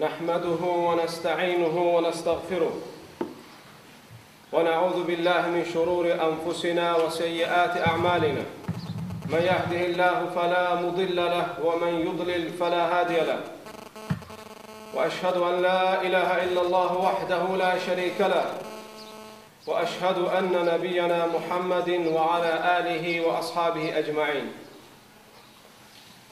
نحمده ونستعينه ونستغفره. ونعوذ بالله من شرور أنفسنا وسيئات أعمالنا. من يهده الله فلا مضل له ومن يضلل فلا هادي له. وأشهد أن لا إله إلا الله وحده لا شريك له. وأشهد أن نبينا محمد وعلى آله وأصحابه أجمعين.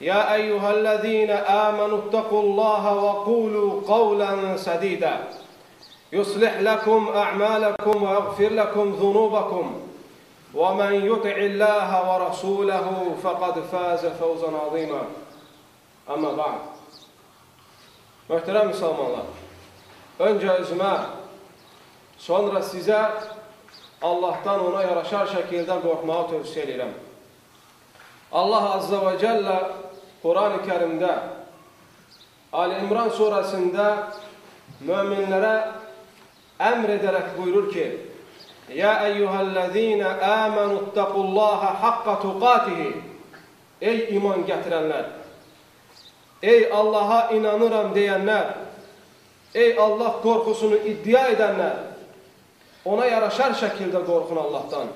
يا أيها الذين آمنوا اتقوا الله وقولوا قولا سديدا. يصلح لكم أعمالكم ويغفر لكم ذنوبكم. ومن يطع الله ورسوله فقد فاز فوزا عظيما. أما بعد Möhtərəm müsəlmanlar, öncə özümə, sonra sizə Allahdan ona yaraşar şəkildə qorxmağı tövsiyə edirəm. Allah Azza və Cəllə Quran-ı Kərimdə Ali İmran surəsində möminlərə əmr edərək buyurur ki, Yə əyyuhəl-ləzīnə əmənuttəqullaha haqqa tuqatihi Ey iman gətirənlər! Ey Allaha inanıram deyənlər! Ey Allah qorxusunu iddia edənlər! Ona yaraşar şəkildə qorxun Allahdan.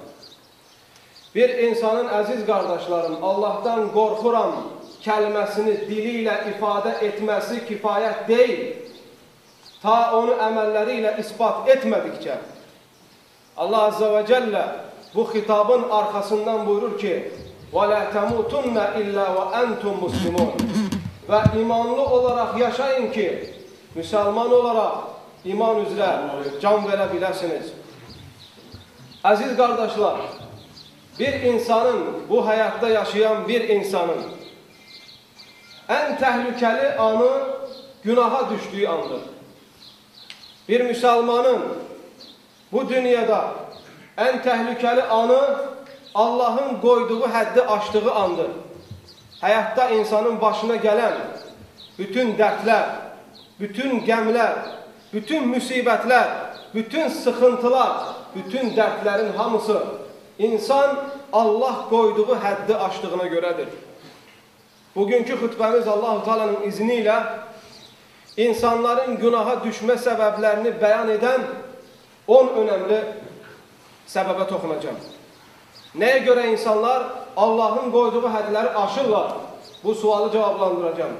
Bir insanın əziz qardaşlarım, Allahdan qorxuram kəlməsini dili ilə ifadə etməsi kifayət deyil. Ta onu əməlləri ilə ispat etmədikcə. Allah Azze və Cəllə bu xitabın arxasından buyurur ki, وَلَا تَمُوتُنَّ إِلَّا وَأَنْتُمْ مُسْلِمُونَ Və imanlı olaraq yaşayın ki, müsəlman olaraq iman üzrə can verə biləsiniz. Əziz qardaşlar, bir insanın, bu həyatda yaşayan bir insanın ən təhlükəli anı günaha düşdüyü andır. Bir müsəlmanın bu dünyada ən təhlükəli anı Allahın qoyduğu həddi aşdığı andır. Həyatda insanın başına gələn bütün dərdlər, bütün qəmlər, bütün müsibətlər, bütün sıxıntılar, bütün dərdlərin hamısı insan Allah qoyduğu həddi aşdığına görədir. Bugünkü xütbəmiz Allah-u Teala'nın izni ilə insanların günaha düşmə səbəblərini bəyan edən 10 önəmli səbəbə toxunacağım. Nəyə görə insanlar Allahın qoyduğu hədləri aşırlar? Bu sualı cavablandıracağım.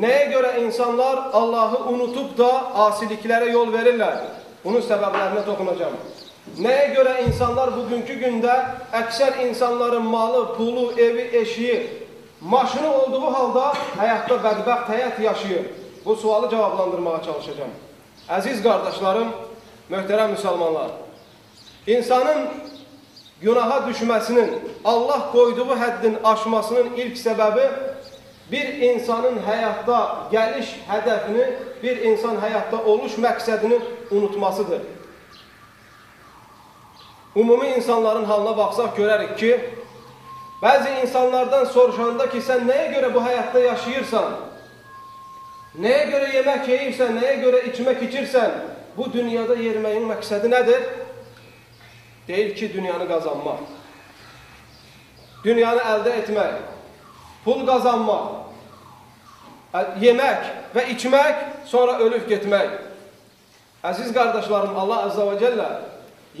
Nəyə görə insanlar Allahı unutub da asiliklərə yol verirlər? Bunun səbəblərinə toxunacağım. Nəyə görə insanlar bugünkü gündə əksər insanların malı, pulu, evi, eşiyi, maşını olduğu halda həyatda bədbəxt həyat yaşayır? Bu sualı cavablandırmağa çalışacağım. Əziz qardaşlarım, möhtərəm müsəlmanlar, insanın günaha düşməsinin, Allah qoyduğu həddin aşmasının ilk səbəbi bir insanın həyatda gəliş hədəfini, bir insan həyatda oluş məqsədini unutmasıdır. Ümumi insanların halına baxsaq görərik ki, bəzi insanlardan soruşanda ki, sən nəyə görə bu həyatda yaşayırsan, nəyə görə yemək yeyirsən, nəyə görə içmək içirsən, bu dünyada yerməyin məqsədi nədir? Deyil ki, dünyanı qazanmaq, dünyanı əldə etmək, pul qazanmaq, yemək və içmək, sonra ölüb getmək. Əziz qardaşlarım, Allah Azza və Cəllə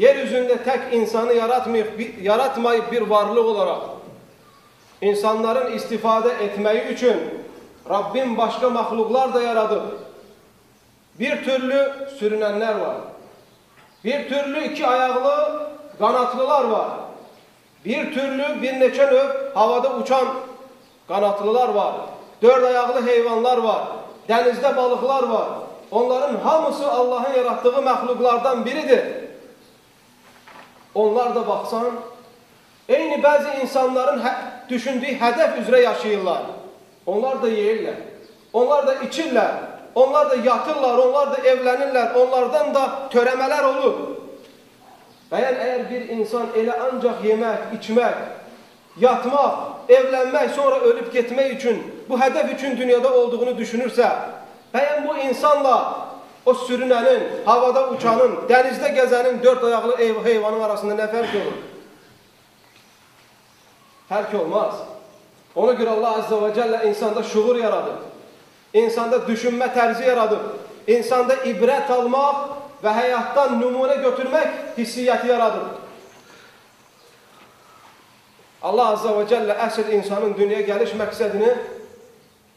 yeryüzündə tək insanı yaratmayıb, yaratmayıb bir varlıq olaraq insanların istifadə etməyi üçün Rabbim başqa məxluqlar da yaradıb. Bir türlü sürünənlər var. Bir türlü iki ayaqlı qanatlılar var. Bir türlü bir neçə növ havada uçan qanatlılar var. Dörd ayaqlı heyvanlar var. Dənizdə balıqlar var. Onların hamısı Allahın yaratdığı məxluqlardan biridir. Onlar da baxsan, eyni bəzi insanların hə düşündüyü hədəf üzrə yaşayırlar. Onlar da yeyirlər. Onlar da içirlər. Onlar da yatırlar, onlar da evlenirler, onlardan da töremeler olur. Eğer eğer bir insan ele ancak yemek, içmek, yatmak, evlenmek, sonra ölüp gitmek için, bu hedef için dünyada olduğunu düşünürse, eğer bu insanla o sürünenin, havada uçanın, denizde gezenin, dört ayaklı ev, hayvanın arasında ne fark olur? Fark olmaz. Ona göre Allah Azze ve Celle insanda şuur yaradır. İnsanda düşünme terzi yaradır. İnsanda ibret almak ve hayattan numune götürmek hissiyatı yaradır. Allah Azze ve Celle əsr insanın dünyaya geliş məqsədini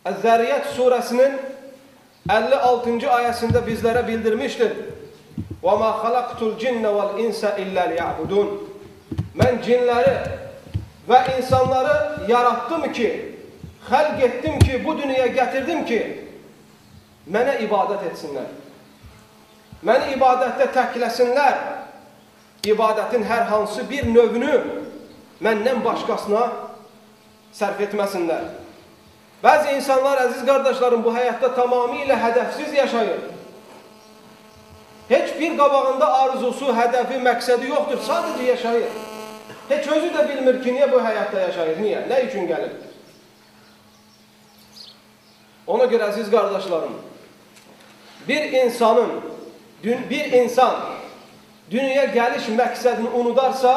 Əz-Zəriyət suresinin 56. ayəsində bizlere bildirmiştir. وَمَا خَلَقْتُ الْجِنَّ وَالْاِنْسَ اِلَّا لِيَعْبُدُونَ Mən cinləri ve insanları yarattım ki, halk ettim ki, bu dünyaya getirdim ki, mənə ibadət etsinlər. Məni ibadətdə təkləsinlər. İbadətin hər hansı bir növünü məndən başqasına sərf etməsinlər. Bəzi insanlar, əziz qardaşlarım, bu həyatda tamamilə hədəfsiz yaşayır. Heç bir qabağında arzusu, hədəfi, məqsədi yoxdur, sadəcə yaşayır. Heç özü də bilmir ki, niyə bu həyatda yaşayır, niyə, nə üçün gəlir? Ona görə əziz qardaşlarım, bir insanın, bir insan dünyaya gəliş məqsədini unudarsa,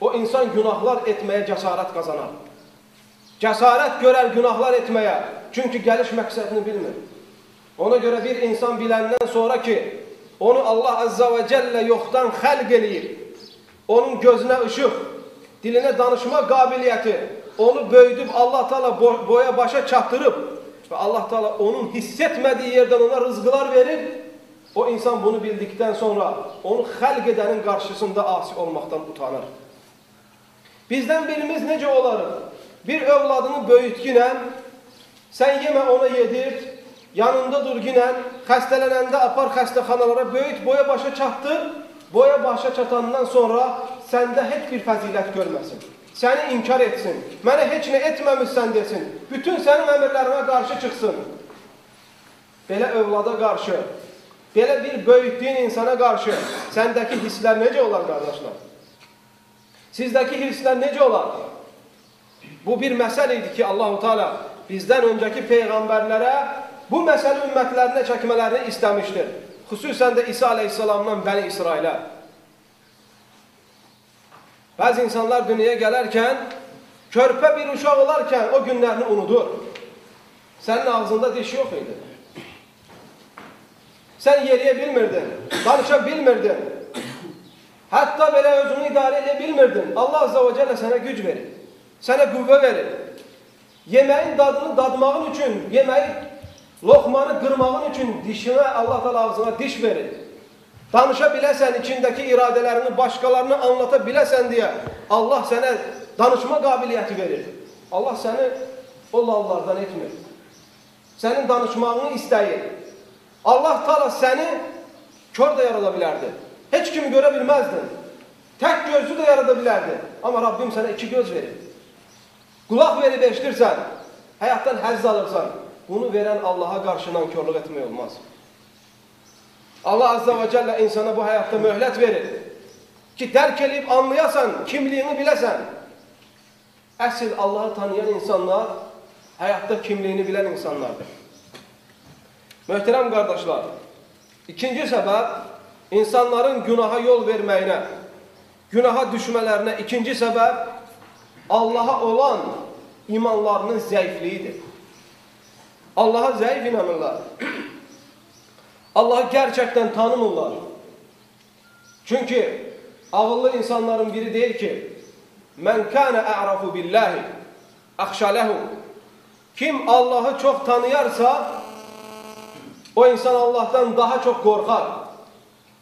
o insan günahlar etməyə cəsarət qazanar. Cəsarət görər günahlar etməyə, çünki gəliş məqsədini bilmir. Ona görə bir insan biləndən sonra ki, onu Allah Azza və Cəllə yoxdan xəlq eləyir, onun gözünə ışıq, dilinə danışma qabiliyyəti, onu böyüdüb Allah Taala boya başa çatdırıb və Allah Taala onun hiss etmədiyi yerdən ona rızqlar verir. O insan bunu bildikdən sonra onu xəlq edənin qarşısında asi olmaqdan utanır. Bizdən birimiz necə olarıq? Bir övladını böyütginə, sən yemə ona yedir, yanında dur ginən, xəstələnəndə apar xəstəxanalara, böyüt, boya başa çatdır, boya başa çatandan sonra səndə heç bir fəzilət görməsin. Səni inkar etsin, mənə heç nə etməmişsən desin, bütün sənin əmirlərimə qarşı çıxsın. Belə övlada qarşı, belə bir böyütdüyün insana qarşı səndəki hisslər necə olar, qardaşlar? Sizdəki hisslər necə olar? Bu bir məsələ idi ki, Allahu Teala bizdən öncəki peyğəmbərlərə bu məsələ ümmətlərinə çəkmələrini istəmişdir. Xüsusən də İsa aleyhissalamdan Bəni İsrailə. Bəzi insanlar dünyaya gələrkən, körpə bir uşaq olarkən o günlərini unudur. Sənin ağzında diş yox idi. Sən yeriyə bilmirdin, danışa bilmirdin. Hətta belə özünü idarə edə bilmirdin. Allah Azza və Cəllə sənə güc verir. Sənə qüvvə verir. Yeməyin dadını dadmağın üçün, yeməyi, lokmanı qırmağın üçün dişinə Allah Taala ağzına diş verir. Danışa biləsən, içindəki iradələrini başqalarına anlata biləsən deyə Allah sənə danışma qabiliyyəti verir. Allah səni o lallardan etmir. Sənin danışmağını istəyir. Allah Taala səni kör də yarada bilərdi. Heç kimi görə bilməzdin. Tək gözlü də Rabbim sənə iki göz verir. Qulaq verib eşitirsən, həyatdan həzz alırsan, bunu verən Allaha qarşı nankörlük etmək olmaz. Allah Azza və Cəllə insana bu həyatda möhlət verir ki, dərk edib anlayasan, kimliyini biləsən. Əsl Allahı tanıyan insanlar həyatda kimliyini bilən insanlardır. Möhtərəm qardaşlar, ikinci səbəb insanların günaha yol verməyinə, günaha düşmələrinə ikinci səbəb Allaha olan imanlarının zəifliyidir. Allaha zəif inanırlar. Allahı gerçekten tanımırlar. Çünkü ağıllı insanların biri değil ki men kana a'rafu billahi akhşalehu kim Allah'ı çok tanıyarsa o insan Allah'tan daha çok korkar.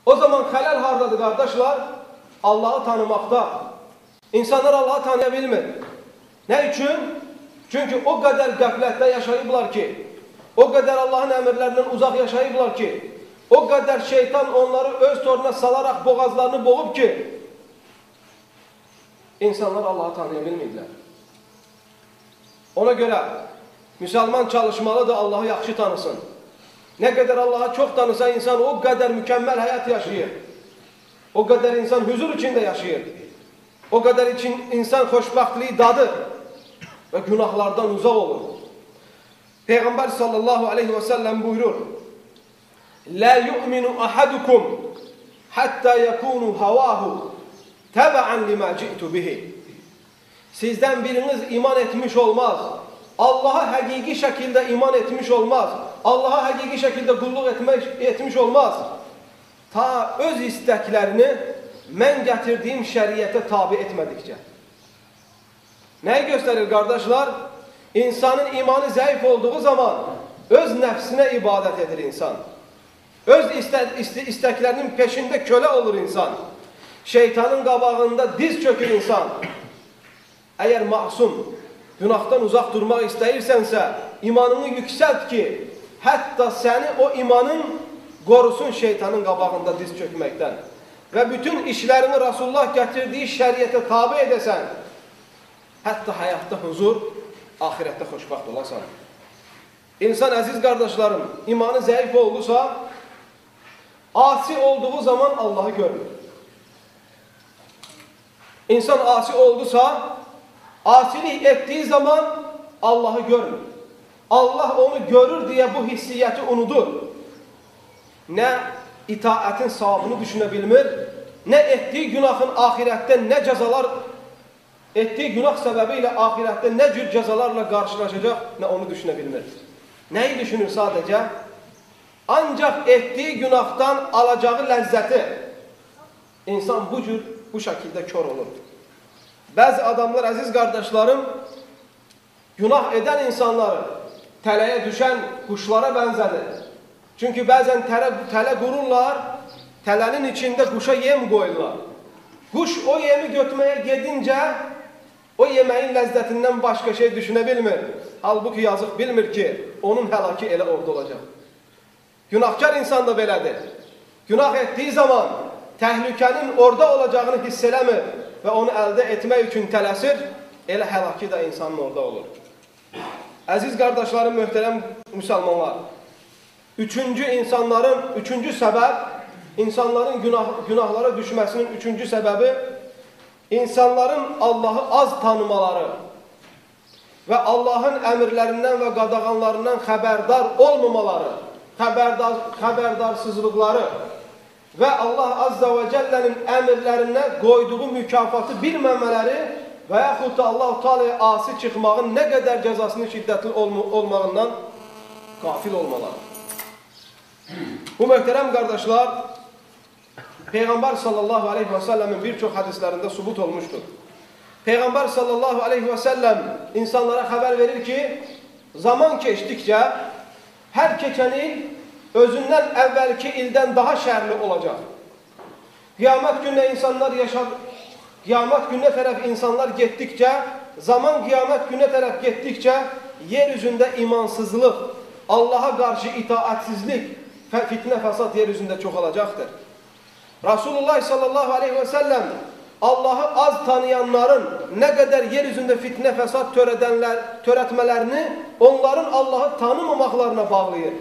O zaman helal hardadır kardeşler? Allah'ı tanımakta. İnsanlar Allah'ı tanıyabilmir. Ne için? Çünki o qədər qəflətdə yaşayıblar ki, o qədər Allahın əmrlərindən uzaq yaşayıblar ki, o qədər şeytan onları öz toruna salaraq boğazlarını boğub ki, insanlar Allahı tanıya bilməyiblər. Ona görə müsəlman çalışmalıdır Allahı yaxşı tanısın. Nə qədər Allahı çox tanısa insan o qədər mükəmməl həyat yaşayır. O qədər insan hüzur içində yaşayır. O qədər için insan xoşbəxtliyi dadır. Ve günahlardan uzak olur. Peygamber sallallahu aleyhi ve sellem buyurur. La yu'minu ahadukum hatta yakunu havahu tebe'an lima ci'tu bihi. Sizden biriniz iman etmiş olmaz. Allah'a hakiki şekilde iman etmiş olmaz. Allah'a hakiki şekilde kulluk etmiş, etmiş olmaz. Ta öz isteklerini men getirdiğim şeriyete tabi etmedikçe. Nəyi göstərir qardaşlar? İnsanın imanı zəif olduğu zaman öz nəfsinə ibadət edir insan. Öz istə, istə, istəklərinin peşində kölə olur insan. Şeytanın qabağında diz çökür insan. Əgər masum, günahdan uzaq durmaq istəyirsənsə, imanını yüksəlt ki, hətta səni o imanın qorusun şeytanın qabağında diz çökməkdən. Və bütün işlərini Rasulullah gətirdiyi şəriətə tabi edəsən, hatta hayatta huzur, ahirette xoşbaxt olasan. İnsan əziz qardaşlarım, imanı zayıf oldusa, asi olduğu zaman Allah'ı görür. İnsan asi oldusa, asilik ettiği zaman Allah'ı görür. Allah onu görür diye bu hissiyeti unudur. Ne itaatin savabını düşünebilmir, ne ettiği günahın ahirette ne cezalar, etdiyi günah səbəbi ilə ahirətdə nə cür cəzalarla qarşılaşacaq, nə onu düşünə bilmir. Nəyi düşünür sadəcə? Ancaq etdiyi günahdan alacağı ləzzəti insan bu cür, bu şəkildə kör olur. Bəzi adamlar, əziz qardaşlarım, günah edən insanları tələyə düşən quşlara bənzədir. Çünki bəzən tələ, tələ qururlar, tələnin içində quşa yem qoyurlar. Quş o yemi götməyə gedincə o yeməyin ləzzətindən başqa şey düşünə bilmir. Halbuki yazıq bilmir ki, onun həlaki elə orada olacaq. Günahkar insan da belədir. Günah etdiyi zaman təhlükənin orada olacağını hiss eləmir və onu əldə etmək üçün tələsir, elə həlaki də insanın orada olur. Əziz qardaşlarım, möhtərəm müsəlmanlar, üçüncü insanların, üçüncü səbəb, insanların günah, günahlara düşməsinin üçüncü səbəbi, insanların Allahı az tanımaları və Allahın əmirlərindən və qadağanlarından xəbərdar olmamaları, xəbərdar, xəbərdarsızlıqları və Allah Azza və Cəllənin əmirlərinə qoyduğu mükafatı bilməmələri və yaxud da Allah-u Teala'ya asi çıxmağın nə qədər cəzasının şiddətli olmağından qafil olmalar. Bu möhtərəm qardaşlar, Peyğəmbər sallallahu aleyhi və səlləmin bir çox hədislərində subut olmuşdur. Peyğəmbər sallallahu aleyhi və səlləm insanlara xəbər verir ki, zaman keçdikcə hər keçən il özündən əvvəlki ildən daha şərli olacaq. Qiyamət günü insanlar yaşadı, Qiyamət gününə tərəf insanlar getdikcə, zaman qiyamət gününə tərəf getdikcə, yer üzündə imansızlıq, Allaha qarşı itaatsizlik, fitnə fəsad yer üzündə Rasulullah sallallahu aleyhi və səlləm Allahı az tanıyanların nə qədər yer üzündə fitnə fəsad törədənlər, törətmələrini onların Allahı tanımamaqlarına bağlayır.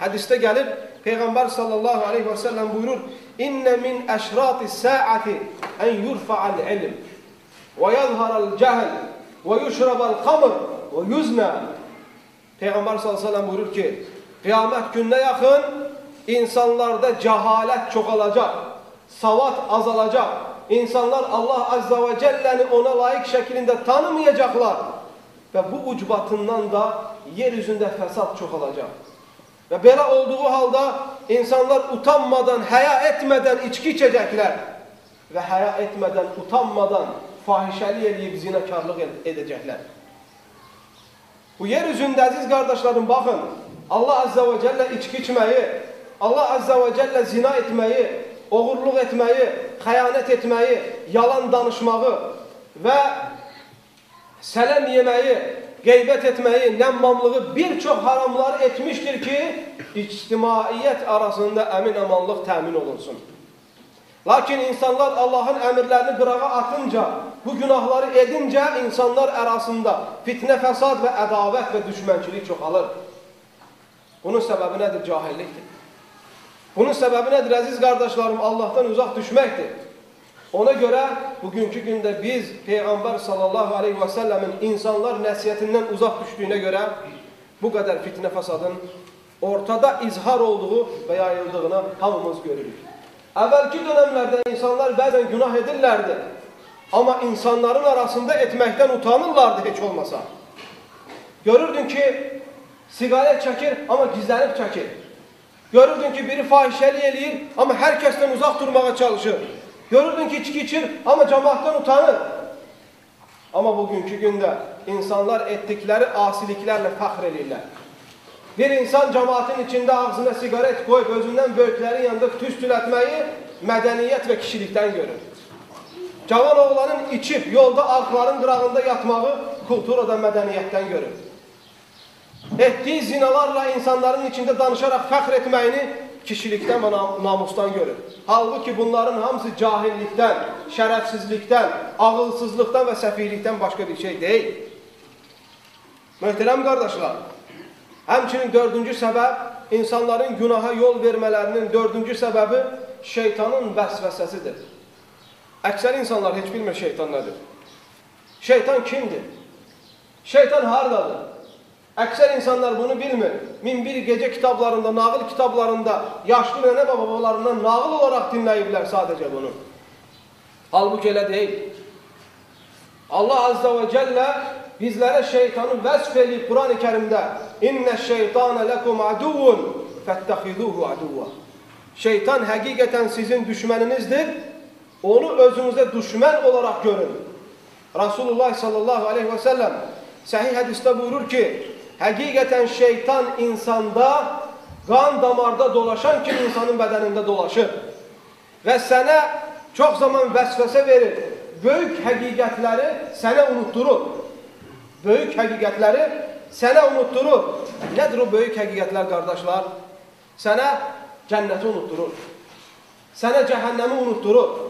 Hədisdə gəlir, Peyğəmbər sallallahu aleyhi və səlləm buyurur, İnne min eşrati saati en yurfa'al ilm ve yazharal cehl ve yuşrabal kamr ve yuzna. Peygamber sallallahu aleyhi ve sellem buyurur ki kıyamet gününe yakın insanlarda cehalet çoğalacak, savat azalacak. İnsanlar Allah azza ve celle'ni ona layık şeklinde tanımayacaklar. Ve bu ucbatından da yeryüzünde fesat çoğalacak. Ve böyle olduğu halde insanlar utanmadan, haya etmeden içki içecekler. Ve haya etmeden, utanmadan fahişeli eləyib zinakarlıq edecekler. Bu yeryüzünde aziz kardeşlerim bakın Allah Azze ve Celle içki içmeyi, Allah Azze ve Celle zina etmeyi, oğurluq etmeyi, xəyanət etmeyi, yalan danışmağı ve sələm yemeyi, qeybət etməyi, nəmmamlığı bir çox haramlar etmişdir ki, ictimaiyyət arasında əmin amanlıq təmin olunsun. Lakin insanlar Allahın əmirlərini qırağa atınca, bu günahları edincə insanlar arasında fitnə, fəsad və ədavət və düşmənçilik çoxalır. Bunun səbəbi nədir? Cahillikdir. Bunun səbəbi nədir əziz qardaşlarım? Allahdan uzaq düşməkdir. Ona görə bugünkü gündə biz Peyğəmbər sallallahu aleyhi və səlləmin insanlar nəsiyyətindən uzaq düşdüyünə görə bu qədər fitnə fəsadın ortada izhar olduğu və yayıldığını hamımız görürük. Əvvəlki dönəmlərdə insanlar bəzən günah edirlərdi. Amma insanların arasında etməkdən utanırlardı heç olmasa. Görürdün ki, sigaret çəkir, amma gizlənib çəkir. Görürdün ki, biri fahişəli eləyir, amma hər kəsdən uzaq durmağa çalışır. Görürdün ki, içki içir, amma cəmaatdan utanır. Amma bugünkü gündə insanlar etdikləri asiliklərlə fəxr edirlər. Bir insan cəmaatın içində ağzına sigaret qoyub özündən böyüklərin yanında tüstülətməyi mədəniyyət və kişilikdən görür. Cavan oğlanın içib yolda arxların qırağında yatmağı kulturada mədəniyyətdən görür. Etdiyi zinalarla insanların içində danışaraq fəxr etməyini kişilikdən və namusdan görür. Halbuki bunların hamısı cahillikdən, şərəfsizlikdən, ağılsızlıqdan və səfihlikdən başqa bir şey deyil. Möhtərəm qardaşlar, həmçinin dördüncü səbəb insanların günaha yol vermələrinin dördüncü səbəbi şeytanın vəsvəsəsidir. Əksər insanlar heç bilmir şeytan nədir. Şeytan kimdir? Şeytan hardadır? Əksər insanlar bunu bilmir. Min bir gecə kitablarında, nağıl kitablarında, yaşlı nənə babalarından nağıl olaraq dinləyiblər sadəcə bunu. Halbuki elə deyil. Allah Azza və Cəllə bizlərə şeytanı vəsf edib Quran-ı Kərimdə İnnə şeytanə ləkum aduvun fəttəxiduhu aduvva Şeytan həqiqətən sizin düşməninizdir. Onu özünüzə düşmən olaraq görün. Rasulullah sallallahu aleyhi və səlləm səhih hədisdə buyurur ki, Həqiqətən şeytan insanda qan damarda dolaşan kimi insanın bədənində dolaşır. Və sənə çox zaman vəsvəsə verir. Böyük həqiqətləri sənə unutturur. Böyük həqiqətləri sənə unutturur. Nədir o böyük həqiqətlər qardaşlar? Sənə cənnəti unutturur. Sənə cəhənnəmi unutturur.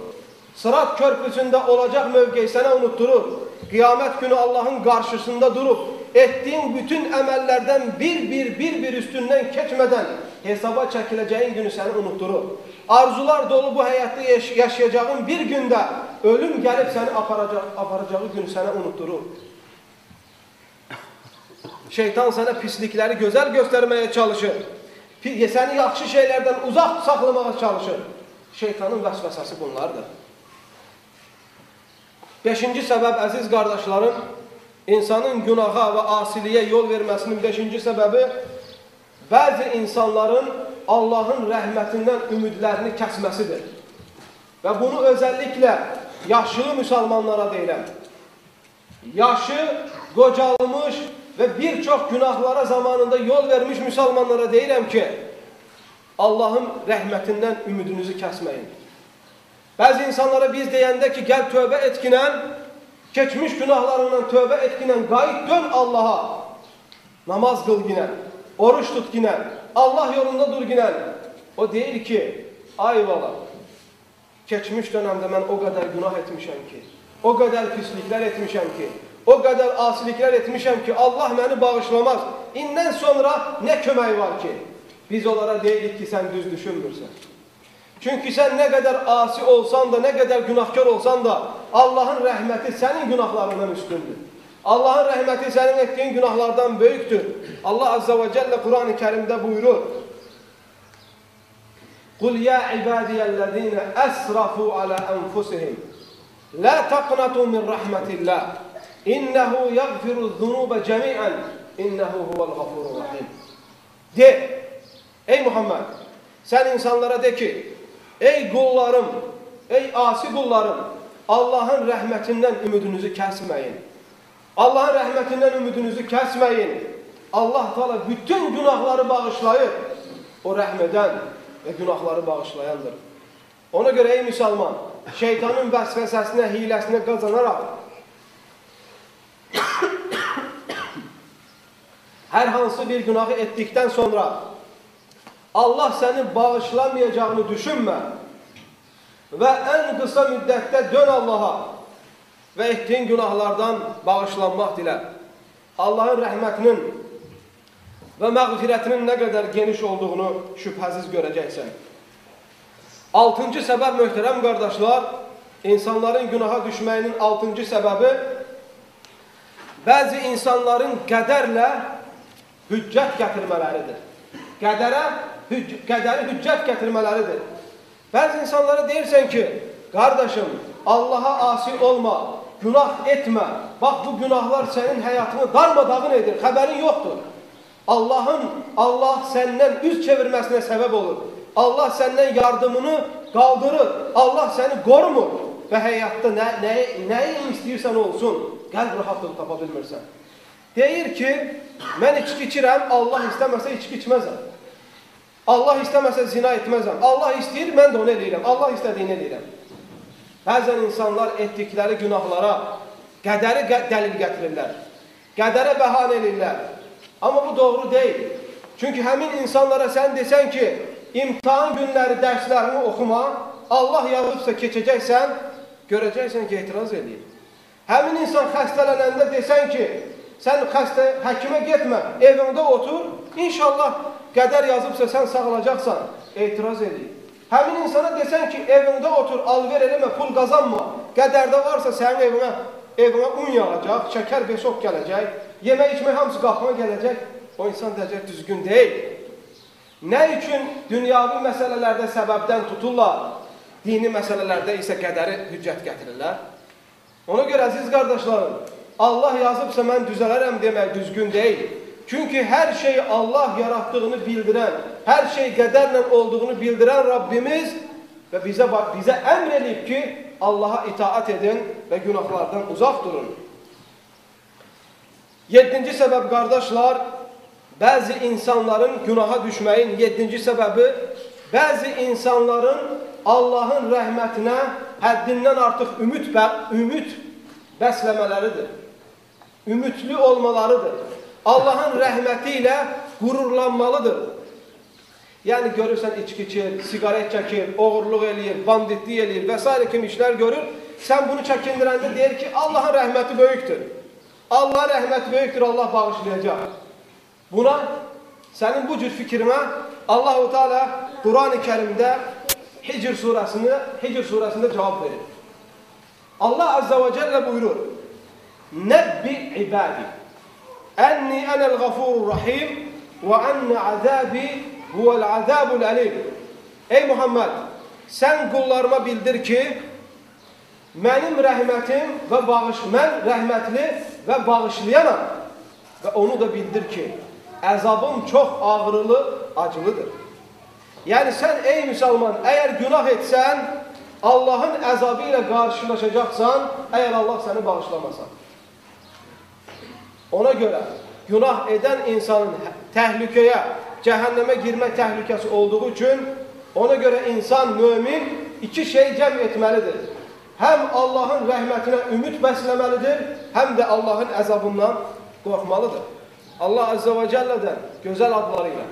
Sırat körpüsündə olacaq mövqeyi sənə unutturur. Qiyamət günü Allahın qarşısında durub etdiyin bütün əməllərdən bir-bir, bir-bir üstündən keçmədən hesaba çəkiləcəyin günü səni unutturur. Arzular dolu bu həyatda yaşayacağın bir gündə ölüm gəlib səni aparacaq, aparacağı günü sənə unutturur. Şeytan sənə pislikləri gözəl göstərməyə çalışır. Səni yaxşı şeylərdən uzaq saxlamağa çalışır. Şeytanın vəsvəsəsi bunlardır. Beşinci səbəb, əziz qardaşlarım, insanın günaha və asiliyə yol verməsinin beşinci səbəbi bəzi insanların Allahın rəhmətindən ümidlərini kəsməsidir. Və bunu özəlliklə yaşlı müsəlmanlara deyirəm. Yaşı qocalmış və bir çox günahlara zamanında yol vermiş müsəlmanlara deyirəm ki, Allahın rəhmətindən ümidinizi kəsməyin. Bəzi insanlara biz deyəndə ki, gəl tövbə etkinən, Keçmiş günahlarından tövbe etkinen, gayet dön Allah'a. Namaz kıl ginen, oruç tut ginen, Allah yolunda dur ginen. O değil ki, ay vala, geçmiş dönemde ben o kadar günah etmişim ki, o kadar pislikler etmişim ki, o kadar asilikler etmişim ki Allah beni bağışlamaz. İnden sonra ne kömək var ki? Biz onlara deyilik ki sen düz düşünmürsən. Çünkü sen ne kadar asi olsan da, ne kadar günahkar olsan da Allah'ın rahmeti senin günahlarından üstündür. Allah'ın rahmeti senin ettiğin günahlardan büyüktür. Allah Azze ve Celle Kur'an-ı Kerim'de buyurur. قُلْ يَا عِبَادِيَ الَّذ۪ينَ أَسْرَفُوا عَلَى أَنْفُسِهِمْ لَا تَقْنَطُوا مِنْ رَحْمَةِ اللّٰهِ إِنَّهُ يَغْفِرُ الذُّنُوبَ جَمِيعًا إِنَّهُ هُوَ الْغَفُورُ الرَّحِيمُ De, ey Muhammed, sen insanlara de ki, Ey qullarım, ey asi qullarım, Allahın rəhmətindən ümidinizi kəsməyin. Allahın rəhmətindən ümidinizi kəsməyin. Allah Teala bütün günahları bağışlayır. O rəhm edən və günahları bağışlayandır. Ona görə ey müsəlman, şeytanın vəsvəsəsinə, hiləsinə qazanaraq hər hansı bir günahı etdikdən sonra Allah səni bağışlamayacağını düşünmə və ən qısa müddətdə dön Allaha və etdiyin günahlardan bağışlanmaq dilə. Allahın rəhmətinin ve mağfiretinin ne kadar geniş olduğunu şüphesiz göreceksin. Altıncı sebep muhterem kardeşler, insanların günaha düşmeyinin altıncı sebebi, bazı insanların qədərlə hüccət gətirmələridir. Qədərə, hüc qədəri hüccət gətirmələridir. Bazı insanlara deyirsən ki, kardeşim Allah'a asi olma, günah etme. Bak bu günahlar senin hayatını darmadağın edir, haberin yoktur. Allah'ın Allah senden üz çevirmesine sebep olur. Allah senden yardımını kaldırır. Allah seni korumur. Ve hayatta ne, ne, neyi istiyorsan olsun, kalp rahatlığı tapabilmirsən. Deyir ki, ben içki içirəm, Allah istemese içki içmezəm. Allah istemese zina etmezəm. Allah istəyir, mən də onu eləyirəm. Allah istədiyini eləyirəm. Bəzən insanlar etdikləri günahlara qədəri dəlil gətirirlər. Qədərə bəhanə edirlər. Amma bu doğru deyil. Çünki həmin insanlara sən desən ki, imtihan günləri dərslərini oxuma, Allah yazıbsa keçəcəksən, görəcəksən ki, etiraz edir. Həmin insan xəstələnəndə desən ki, sən xəstə həkimə getmə, evində otur, inşallah qədər yazıbsa sən sağalacaqsan, etiraz edir. Həmin insana desən ki, evində otur, alver eləmə, pul qazanma. Qədərdə varsa sənin evinə, evinə un yağacaq, şəkər, besok gələcək, yemək içmək hamısı qapına gələcək. O insan dəcək düzgün deyil. Nə üçün dünyavi məsələlərdə səbəbdən tuturlar, dini məsələlərdə isə qədəri hüccət gətirirlər? Ona görə əziz qardaşlarım, Allah yazıbsa mən düzələrəm demək düzgün deyil. Çünkü her şeyi Allah yarattığını bildiren, her şey qədərlə olduğunu bildiren Rabbimiz ve bize bize emredip ki Allah'a itaat edin ve günahlardan uzak durun. Yedinci sebep kardeşler, bazı insanların günaha düşmeyin yedinci sebebi, bazı insanların Allah'ın rahmetine haddinden artık ümit, ümit beslemeleridir. Ümitli olmalarıdır. Allah'ın rahmetiyle gururlanmalıdır. Yani görürsen içki içir, sigaret çekir, oğurluk eləyir, banditlik eləyir vesaire kim işler görür. Sen bunu çəkindirəndə deyir ki, Allah'ın rəhməti böyükdür. Allah rəhməti böyükdür, Allah bağışlayacaq. Buna, senin bu cür fikrinə Allah-u Teala Kur'an-ı Kerim'de Hicr suresini, Hicr suresinde cevap verir. Allah Azze ve Celle buyurur. Nebbi ibadi enni enel gafurur rahim ve enne azabi huvel azabul alim. Ey Muhammed sen kullarıma bildir ki benim rahmetim ve bağış ben rahmetli ve bağışlayanam. Ve onu da bildir ki azabım çok ağrılı, acılıdır. Yani sen ey Müslüman eğer günah etsen Allah'ın azabıyla karşılaşacaksan eğer Allah seni bağışlamasa. Ona göre günah eden insanın tehlikeye, cehenneme girme tehlikesi olduğu için ona göre insan, mümin iki şey cem etmelidir. Hem Allah'ın rahmetine ümit beslemelidir, hem de Allah'ın azabından korkmalıdır. Allah Azze ve Celle'den güzel adlarıyla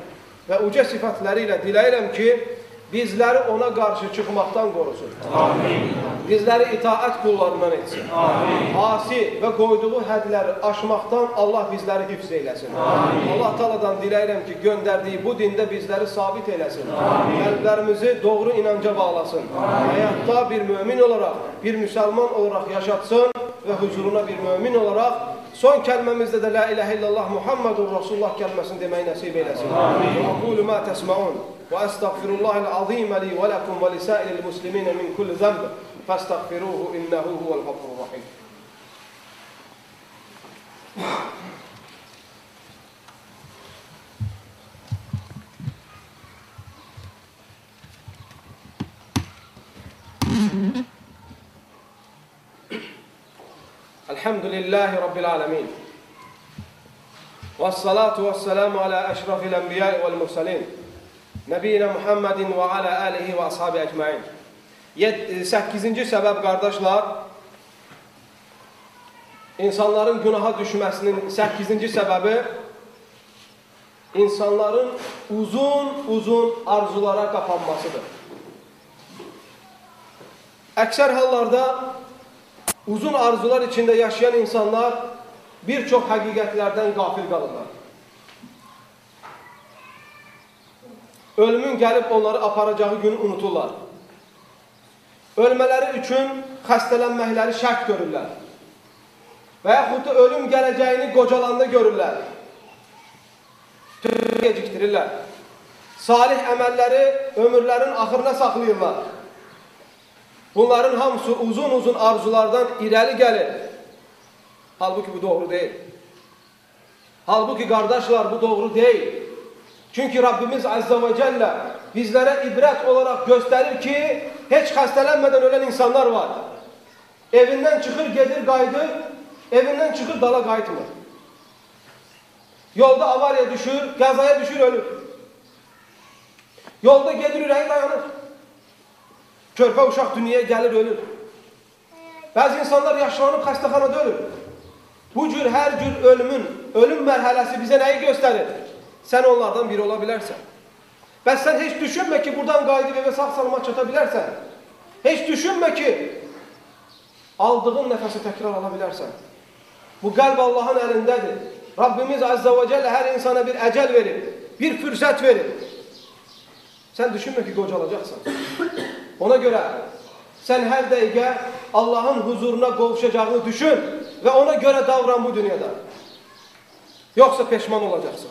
ve uca sıfatlarıyla dileyirəm ki, Bizləri ona qarşı çıxmaqdan qorusun. Amin. Bizləri itaət qullarından etsin. Amin. Asi və qoyduğu hədləri aşmaqdan Allah bizləri hifz eyləsin. Amin. Allah taladan diləyirəm ki, göndərdiyi bu dində bizləri sabit eləsin. Amin. Qəlblərimizi doğru inanca bağlasın. Amin. Həyatda bir mömin olaraq, bir müsəlman olaraq yaşatsın və huzuruna bir mömin olaraq son kəlməmizdə də la ilahe illallah Muhammedur Resulullah kəlməsini deməyi nəsib eylesin. Amin. Və aqulu ma təsmaun. وأستغفر الله العظيم لي ولكم ولسائر المسلمين من كل ذنب فاستغفروه إنه هو الغفور الرحيم Elhamdülillahi Rabbil Alemin. Vessalatu vesselamu ala eşrafil enbiyai vel mursalin. Nebine Muhammedin ve ala alihi ve ashabi ecmain. E, 8. səbəb qardaşlar, insanların günaha düşməsinin 8-ci səbəbi insanların uzun-uzun arzulara qapanmasıdır. Əksər hallarda uzun arzular içində yaşayan insanlar bir çox həqiqətlərdən qafil qalırlar. ölümün gəlib onları aparacağı günü unuturlar. Ölmələri üçün xəstələnməkləri şərt görürlər. Və yaxud da ölüm gələcəyini qocalanda görürlər. Gecikdirirlər. Salih əməlləri ömürlərin axırına saxlayırlar. Bunların hamısı uzun-uzun arzulardan irəli gəlir. Halbuki bu doğru deyil. Halbuki qardaşlar bu doğru deyil. Çünki Rabbimiz Azza və Cəllə bizlərə ibrət olaraq göstərir ki, heç xəstələnmədən ölən insanlar var. Evindən çıxır, gedir, qayıdır, evindən çıxır, dala qayıtmır. Yolda avariya düşür, qəzaya düşür, ölür. Yolda gedir, ürəyi dayanır. Körpə uşaq dünyaya gəlir, ölür. Bəzi insanlar yaşlanıb xəstəxanada ölür. Bu cür hər cür ölümün, ölüm mərhələsi bizə nəyi göstərir? Sən onlardan biri ola bilərsən. Bəs sən heç düşünmə ki, buradan qayıdıb evə sağ salamat çata bilərsən. Heç düşünmə ki, aldığın nəfəsi təkrar ala bilərsən. Bu qəlb Allahın əlindədir. Rabbimiz Azza və Cəllə hər insana bir əcəl verir, bir fürsət verir. Sən düşünmə ki, qocalacaqsan. Ona görə sən hər dəqiqə Allahın huzuruna qovuşacağını düşün və ona görə davran bu dünyada. Yoxsa peşman olacaqsan.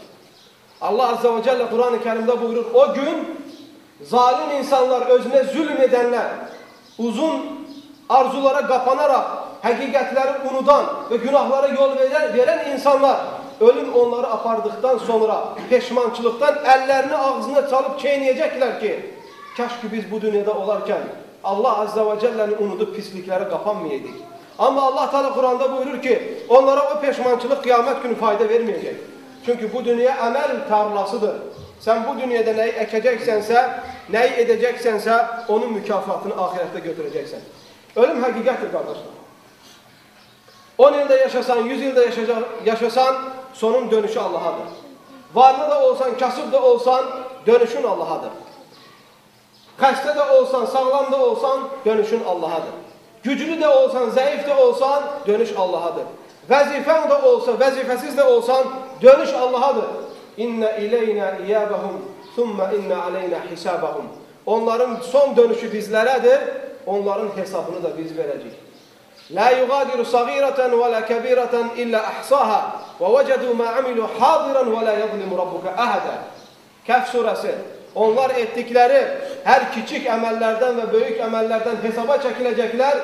Allah Azza və Cəllə Quran-ı Kərimdə buyurur, o gün zalim insanlar, özünə zülm edənlər, uzun arzulara qapanaraq, həqiqətləri unudan və günahlara yol verən, verən insanlar, ölüm onları apardıqdan sonra peşmançılıqdan əllərini ağzına çalıb çeynəyəcəklər ki, kaş ki biz bu dünyada olarkən Allah Azza və Cəlləni unudub pisliklərə qapanmayaydık. Amma Allah Teala Quranda buyurur ki, onlara o peşmançılıq qiyamət günü fayda verməyəcək. Çünki bu dünya əməl tarlasıdır. Sən bu dünyada nəyi əkəcəksənsə, nəyi edəcəksənsə, onun mükafatını ahirətdə götürəcəksən. Ölüm həqiqətdir, qardaşlar. 10 ildə yaşasan, 100 ildə yaşasan, sonun dönüşü Allahadır. Varlı da olsan, kasıb da olsan, dönüşün Allahadır. Xəstə də olsan, sağlam da olsan, dönüşün Allahadır. Güclü də olsan, zəif də olsan, dönüş Allahadır. Vəzifən də olsa, vəzifəsiz də olsan, dönüş Allahadır. İnne ileyna iyabahum, thumma inne aleyna hisabahum. Onların son dönüşü bizlərədir, onların hesabını da biz verəcəyik. La yugadiru sagiratan və la kabiratan illa ahsaha və vəcədu ma amilu hadiran və la yadlimu rabbuka ahada. Kəhf surəsi. Onlar etdikləri hər kiçik əməllərdən və böyük əməllərdən hesaba çəkiləcəklər.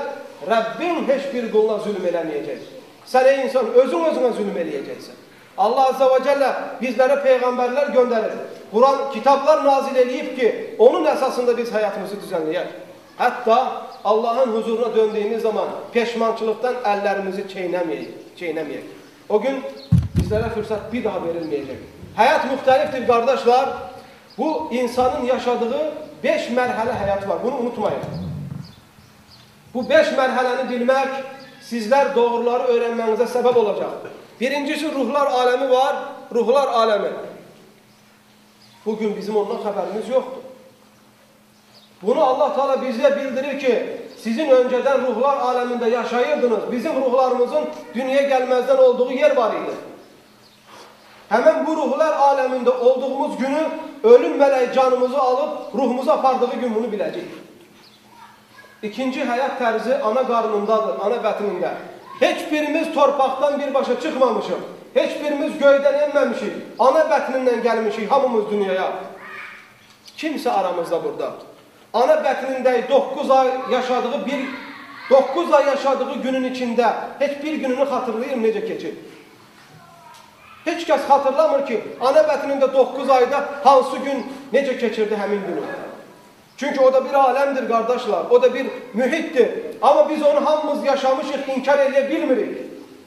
Rəbbin heç bir quluna zülm eləməyəcək. Sən ey insan özün özünə zülm eləyəcəksən. Allah Azza və Cəllə bizlərə peyğəmbərlər göndərir. Quran kitablar nazil eləyib ki, onun əsasında biz həyatımızı düzənləyək. Hətta Allahın huzuruna döndüyümüz zaman peşmançılıqdan əllərimizi çeynəməyək. çeynəməyək. O gün bizlərə fürsət bir daha verilməyəcək. Həyat müxtəlifdir qardaşlar. Bu insanın yaşadığı beş mərhələ həyat var. Bunu unutmayın. Bu beş mərhələni bilmək sizlər doğruları öyrənmənizə səbəb olacaq. Birincisi ruhlar aləmi var, ruhlar aləmi. Bugün bizim ondan xəbərimiz yoxdur. Bunu Allah Teala bizə bildirir ki, sizin öncədən ruhlar aləmində yaşayırdınız. Bizim ruhlarımızın dünyaya gəlməzdən olduğu yer var idi. Həmən bu ruhlar aləmində olduğumuz günü ölüm mələyi canımızı alıb ruhumuzu apardığı gün bunu biləcəyik. İkinci həyat tərzi ana qarnındadır, ana bətnində. Heç birimiz torpaqdan birbaşa çıxmamışıq. Heç birimiz göydən enməmişik. Ana bətnindən gəlmişik hamımız dünyaya. Kimsə aramızda burada. Ana bətnində 9 ay yaşadığı bir 9 ay yaşadığı günün içində heç bir gününü xatırlayır necə keçir? Heç kəs xatırlamır ki, ana bətnində 9 ayda hansı gün necə keçirdi həmin günü. Çünki o da bir aləmdir qardaşlar, o da bir mühitdir. Amma biz onu hamımız yaşamışıq, inkar eləyə bilmirik.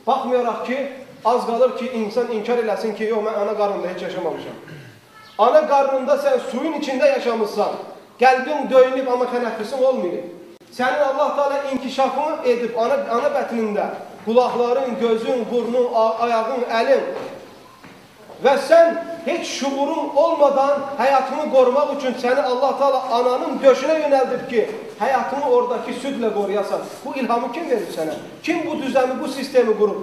Baxmayaraq ki, az qalır ki, insan inkar eləsin ki, yox, mən ana qarnında heç yaşamamışam. Ana qarnında sən suyun içində yaşamışsan, qəlbin döyünüb, amma tənəffüsün olmayıb. Sənin Allah Teala inkişafını edib ana, ana bətnində, qulaqların, gözün, burnun, ayağın, əlin və sən heç şuurun olmadan həyatını qorumaq üçün səni Allah Teala ananın döşünə yönəldib ki, həyatını oradakı südlə qoruyasan. Bu ilhamı kim verir sənə? Kim bu düzəni, bu sistemi qurub?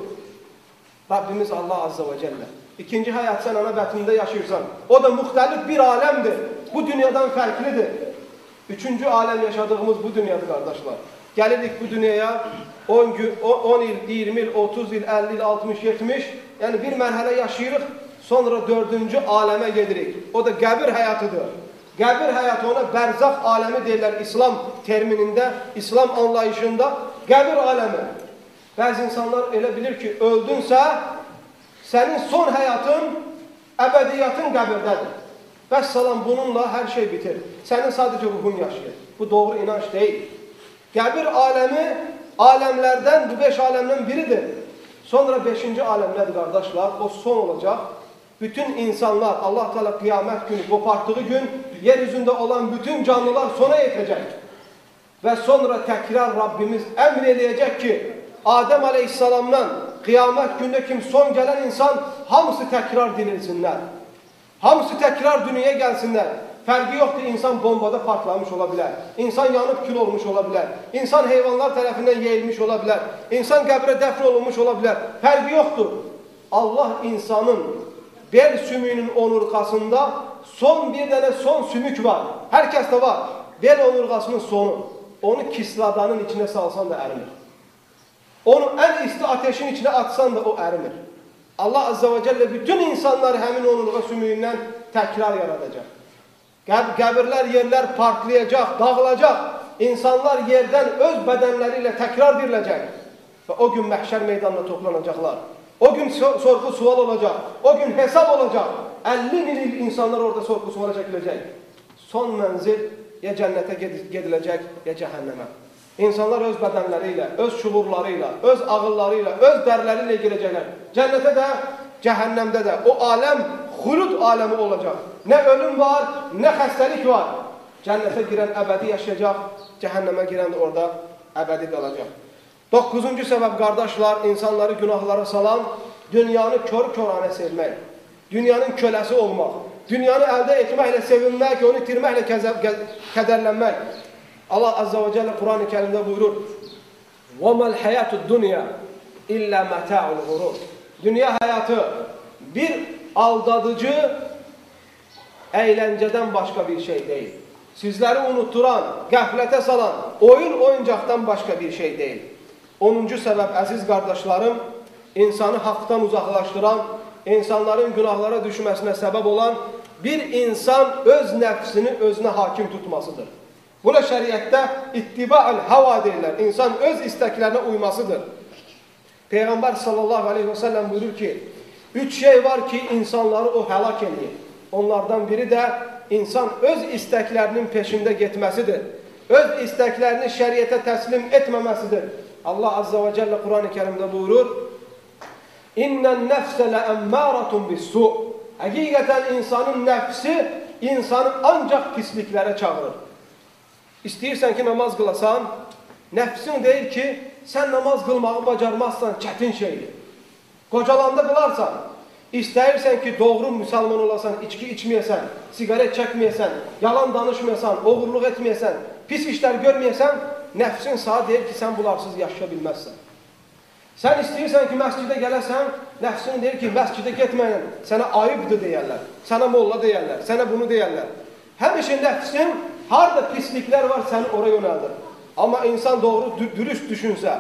Rabbimiz Allah Azza və Cəllə. İkinci hayat sen ana bətnində yaşayırsan. O da müxtəlif bir aləmdir. Bu dünyadan fərqlidir. Üçüncü alem yaşadığımız bu dünyada kardeşler. Gelirik bu dünyaya 10 gün, 10 il, 20 il, 30 il, 50 il, 60, 70 yani bir merhale yaşayırıq. Sonra dördüncü aleme gedirik. O da qəbir hayatıdır. Qəbir hayatı ona bərzaq alemi deyirlər İslam terminində, İslam anlayışında qəbir alemi. Bəzi insanlar elə bilir ki, öldünsə senin son hayatın, ebediyyatın qəbirdədir. Vəssalam bununla hər şey bitir. Sənin sadəcə ruhun yaşayır. Bu doğru inanç deyil. Qəbir aləmi aləmlərdən, bu beş aləmdən biridir. Sonra beşinci aləm nədir qardaşlar? O son olacaq. Bütün insanlar Allah Teala qiyamət günü qopartdığı gün yeryüzündə olan bütün canlılar sona yetəcək. Və sonra təkrar Rabbimiz eləyəcək ki, Adəm Aleyhisselamdan qiyamət gündə kim son gələn insan hamısı təkrar dirilsinlər. Hamısı təkrar dünyaya gəlsinlər. Fərqi yoxdur, insan bombada partlamış ola bilər. İnsan yanıb kül olmuş ola bilər. İnsan heyvanlar tərəfindən yeyilmiş ola bilər. İnsan qəbrə dəfn olunmuş ola bilər. Fərqi. Allah insanın bel sümüyünün onurqasında son bir dənə son sümük var. Hər kəsdə var. Bel onurqasının sonu. Onu kisladanın içine salsan da ərimir. Onu ən isti ateşin içine atsan da o ərimir. Allah Azze ve Celle bütün insanları həmin onurğa sümüyündən təkrar yaradacaq. Qəbirlər, yerlər partlayacaq, dağılacaq. İnsanlar yerdən öz bədənləri ilə təkrar diriləcək. Və o gün məhşər meydanına toplanacaqlar. O gün sorgu sual olacaq. O gün hesab olacaq. 50 min il insanlar orada sorgu suala çəkiləcək. Son mənzil ya cənnətə gediləcək, ya cəhənnəmə. İnsanlar öz bədənləri ilə, öz şuurları ilə, öz ağılları ilə, öz dərləri ilə girəcəklər. Cənnətə də, cəhənnəmdə də. O aləm xulud aləmi olacaq. Nə ölüm var, nə xəstəlik var. Cənnətə girən əbədi yaşayacaq, cəhənnəmə girən də orada əbədi qalacaq. Doqquzuncu səbəb, qardaşlar, insanları günahlara salan, dünyanı kör-körane sevmək, dünyanın köləsi olmaq, dünyanı əldə etməklə sevinmək, onu itirməklə kədərlənmək. Allah Azze ve Celle Kur'an-ı Kerim'de buyurur. وَمَا الْحَيَاتُ الدُّنْيَا اِلَّا مَتَاعُ الْغُرُورِ Dünya hayatı bir aldadıcı eğlenceden başka bir şey değil. Sizleri unutturan, gaflete salan, oyun oyuncaktan başka bir şey değil. Onuncu sebep aziz kardeşlerim, insanı haktan uzaklaştıran, insanların günahlara düşmesine sebep olan bir insan öz nefsini özüne hakim tutmasıdır. Buna şəriətdə ittiba'ül hava deyirlər. İnsan öz istəklərinə uymasıdır. Peyğəmbər sallallahu aleyhi və səlləm buyurur ki, üç şey var ki, insanları o həlak eləyir. Onlardan biri də insan öz istəklərinin peşində getməsidir. Öz istəklərini şəriətə təslim etməməsidir. Allah Azza və Cəllə Quran-ı Kərimdə buyurur, İnnən nəfsə ləəmmâratun bis-su. Həqiqətən insanın nəfsi insanı ancaq pisliklərə çağırır. İstəyirsən ki, namaz qılasan, nəfsin deyir ki, sən namaz qılmağı bacarmazsan, çətin şeydir. Qocalanda qılarsan, istəyirsən ki, doğru müsəlman olasan, içki içməyəsən, sigaret çəkməyəsən, yalan danışmayasan, oğurluq etməyəsən, pis işlər görməyəsən, nəfsin sana deyir ki, sən bunlarsız yaşaya bilməzsən. Sən istəyirsən ki, məscidə gələsən, nəfsin deyir ki, məscidə getməyən, sənə ayıbdır deyərlər, sənə molla deyərlər, sənə bunu deyərlər. Həmişə nəfsin Harda pislikler var seni oraya yöneldir. Ama insan doğru dürüst düşünse,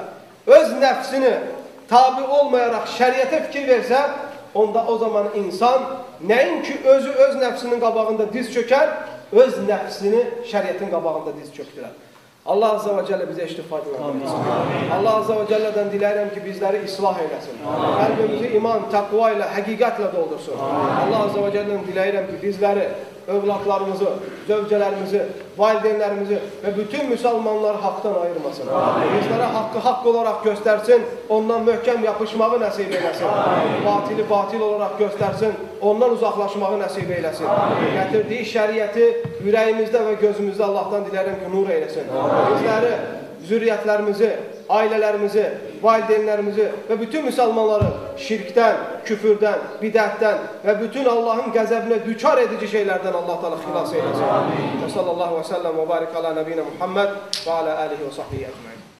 öz nefsini tabi olmayarak şeriyete fikir verse, onda o zaman insan ki özü öz nefsinin qabağında diz çöker, öz nefsini şeriyetin qabağında diz çöktürər. Allah Azza və Cəllə bizə iştifadələsin. Allah Azza və Cəllədən diləyirəm ki, bizləri islah eləsin. Qəlbimizi iman, təqva ilə, həqiqətlə doldursun. Allah Azza və Cəllədən diləyirəm ki, bizləri övladlarımızı, zövcələrimizi, valideynlərimizi və bütün müsəlmanları haqdan ayırmasın. Bizlərə haqqı haqq olaraq göstərsin, ondan möhkəm yapışmağı nəsib eləsin. Amin. Batili batil olaraq göstərsin, ondan uzaqlaşmağı nəsib eləsin. Amin. Gətirdiyi şəriəti ürəyimizdə və gözümüzdə Allahdan dilərəm ki, nur eyləsin. Bizləri, zürriyyətlərimizi, ailələrimizi, valideynlərimizi və bütün müsəlmanları şirkdən, küfürdən, bidətdən və bütün Allahın qəzəbinə düçar edici şeylərdən Allah Taala xilas eylesin. Və sallallahu və səlləm və barik ala nəbiyinə Muhammed və ala alihi və sahbihi əcmaîn.